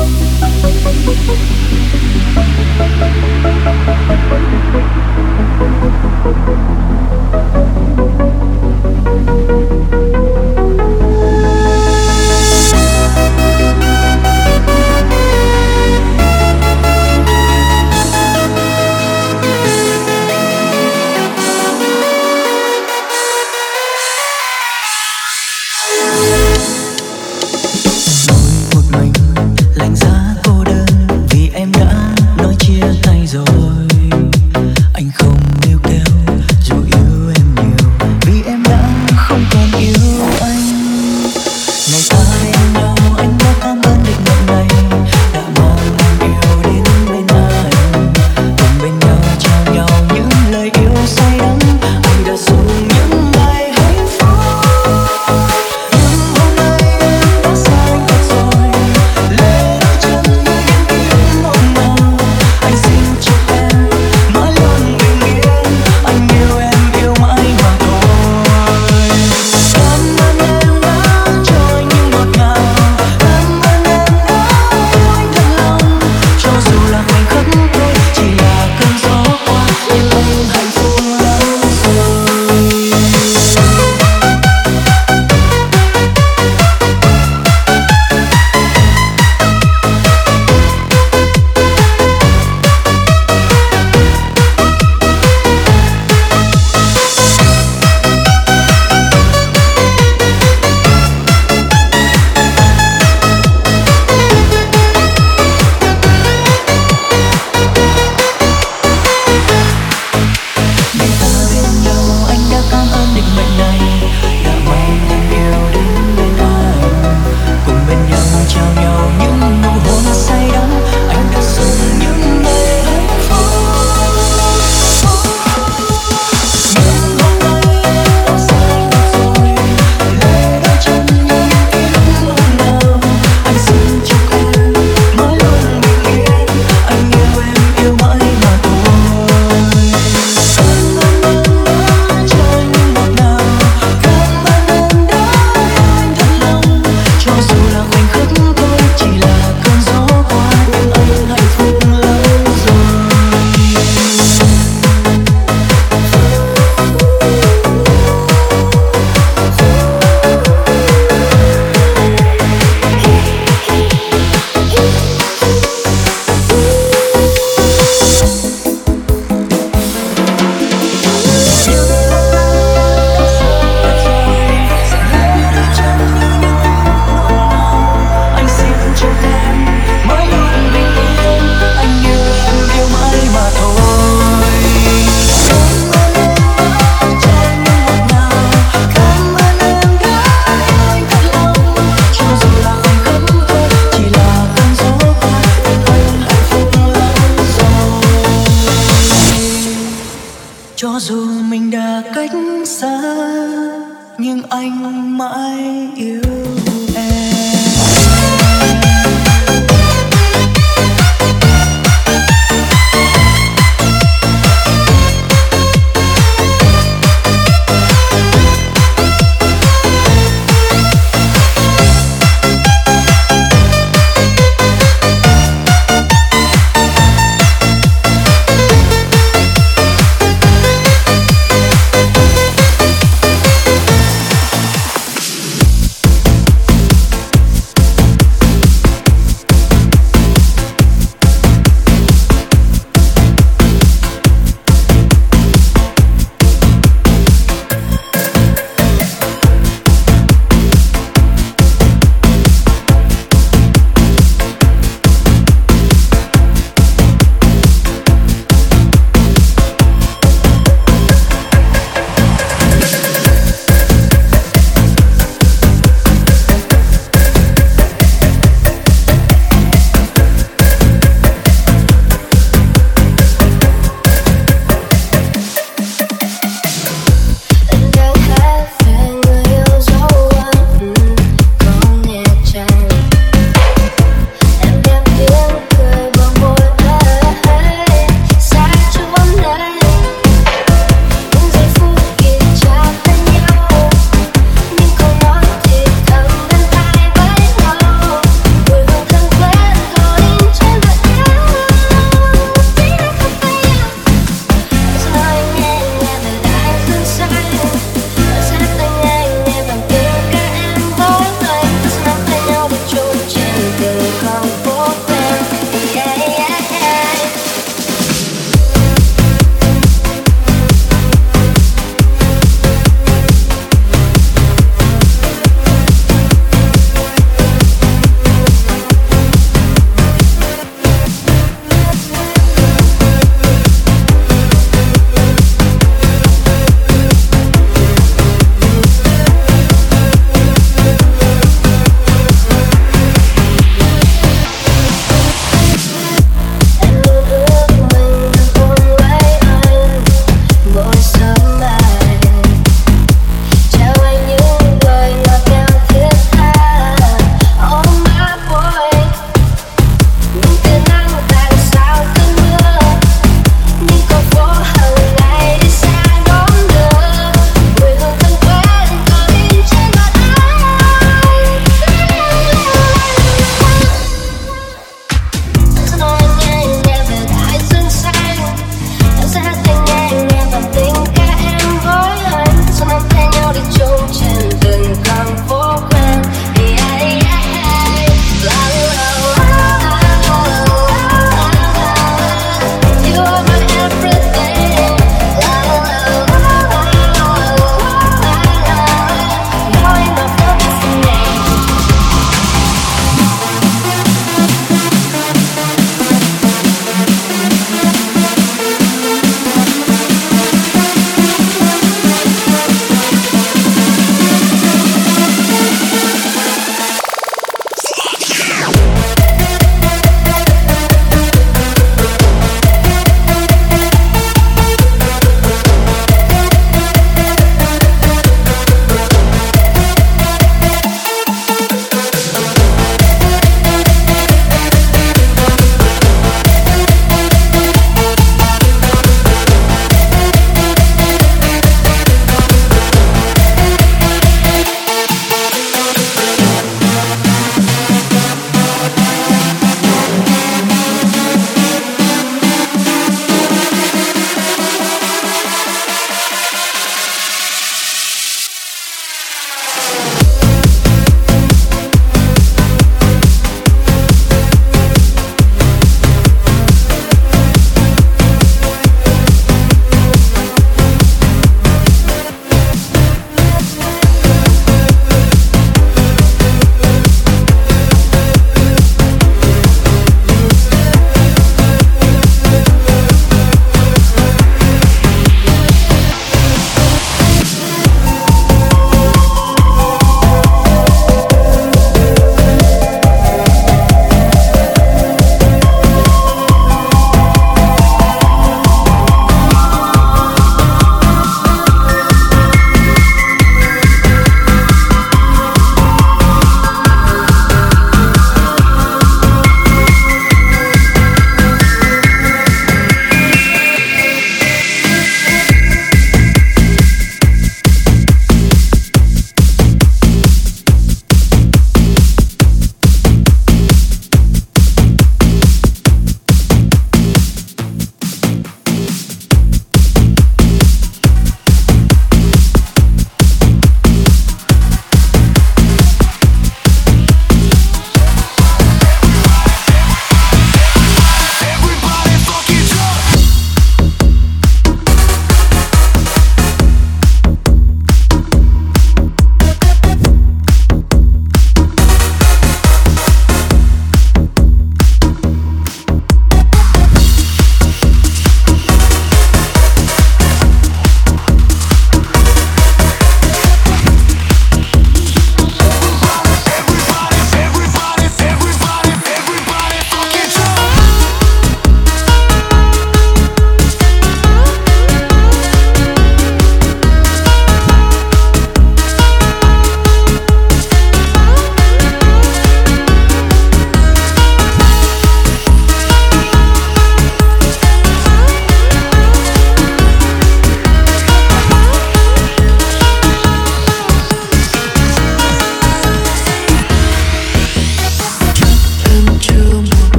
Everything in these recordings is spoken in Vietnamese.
Thank you.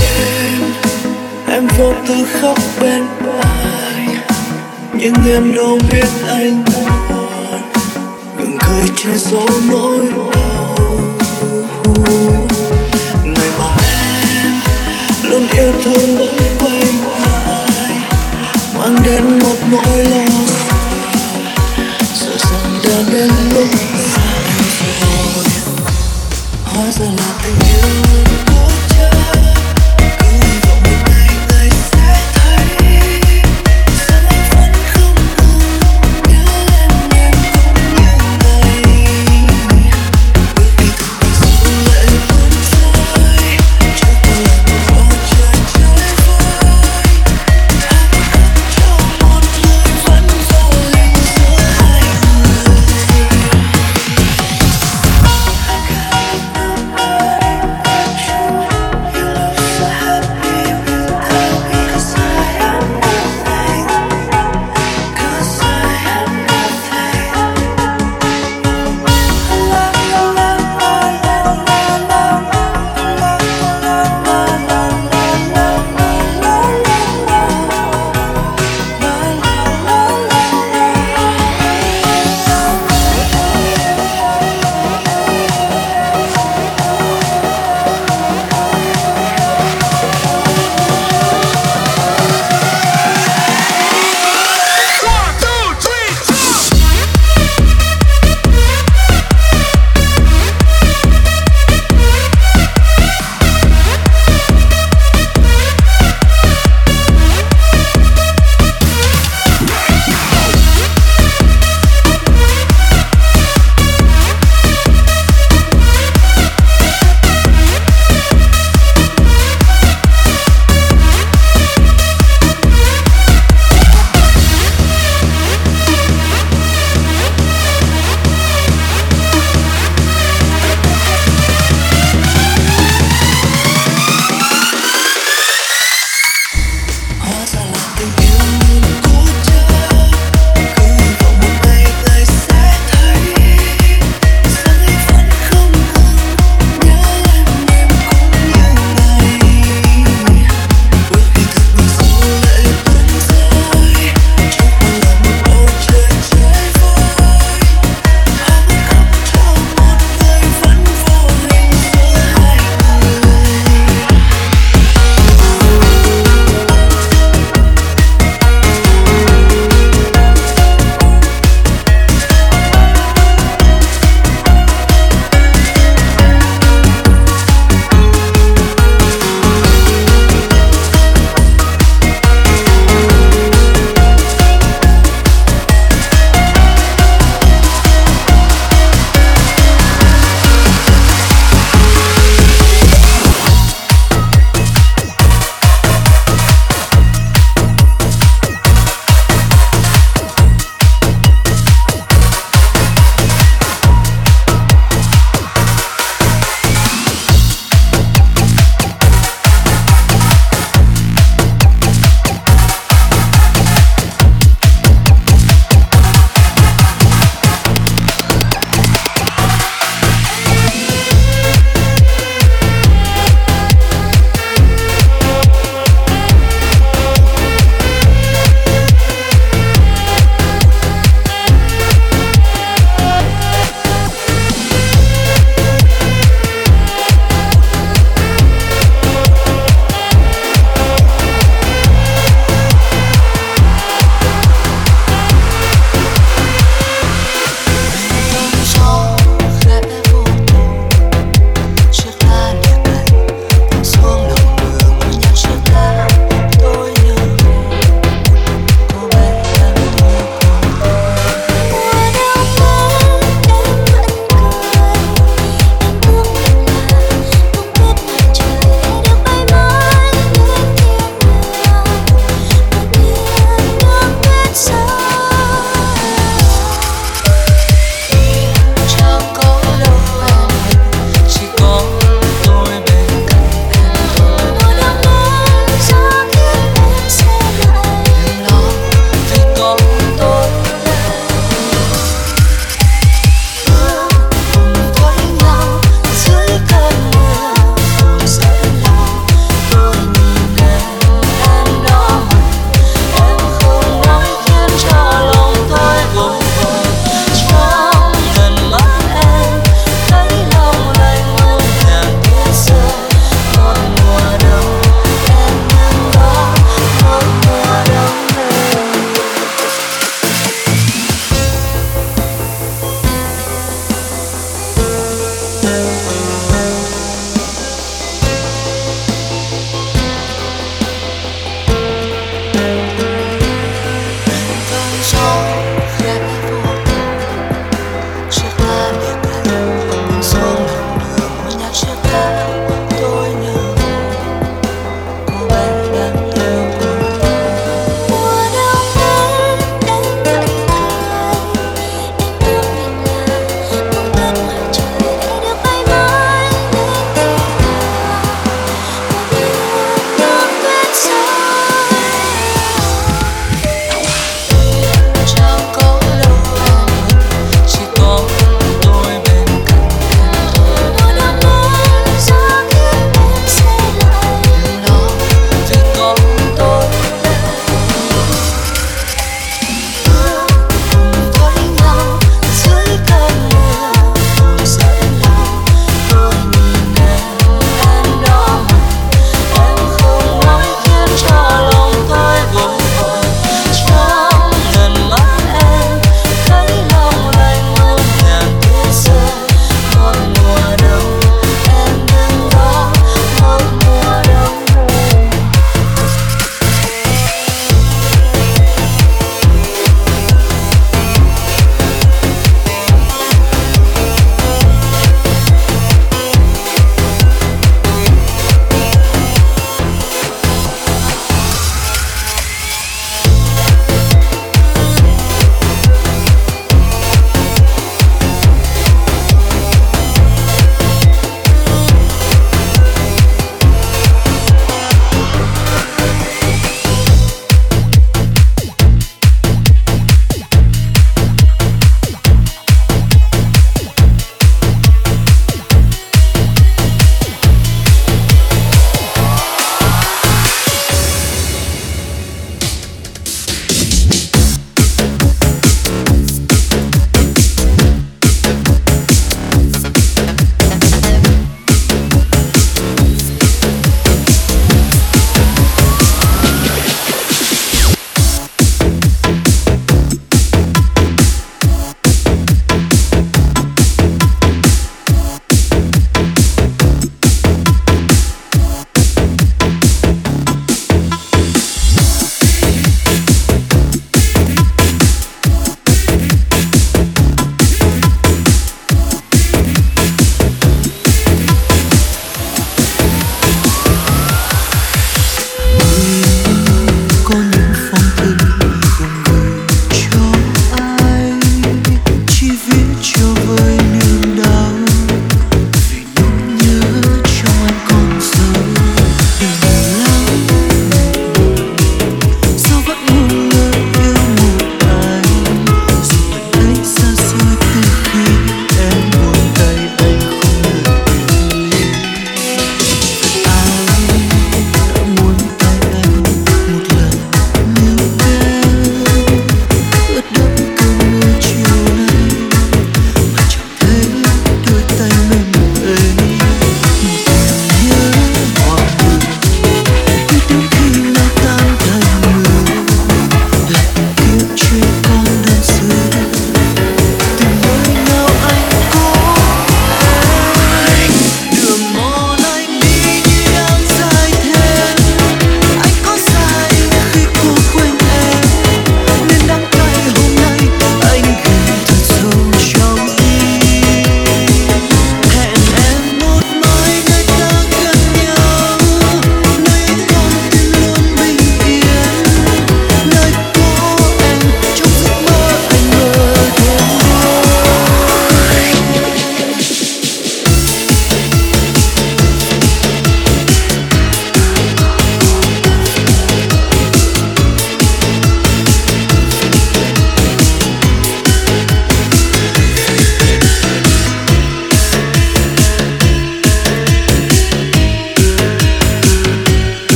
Đêm. Em vô tư khóc bên ai nhưng em đâu biết anh buồn. Ngừng cười che giấu nỗi đau. Ngày mà em luôn yêu thương vẫn quay lại. Mang đến một nỗi lo sợ. Rằng đã đến lúc sai rồi hóa ra là tình yêu.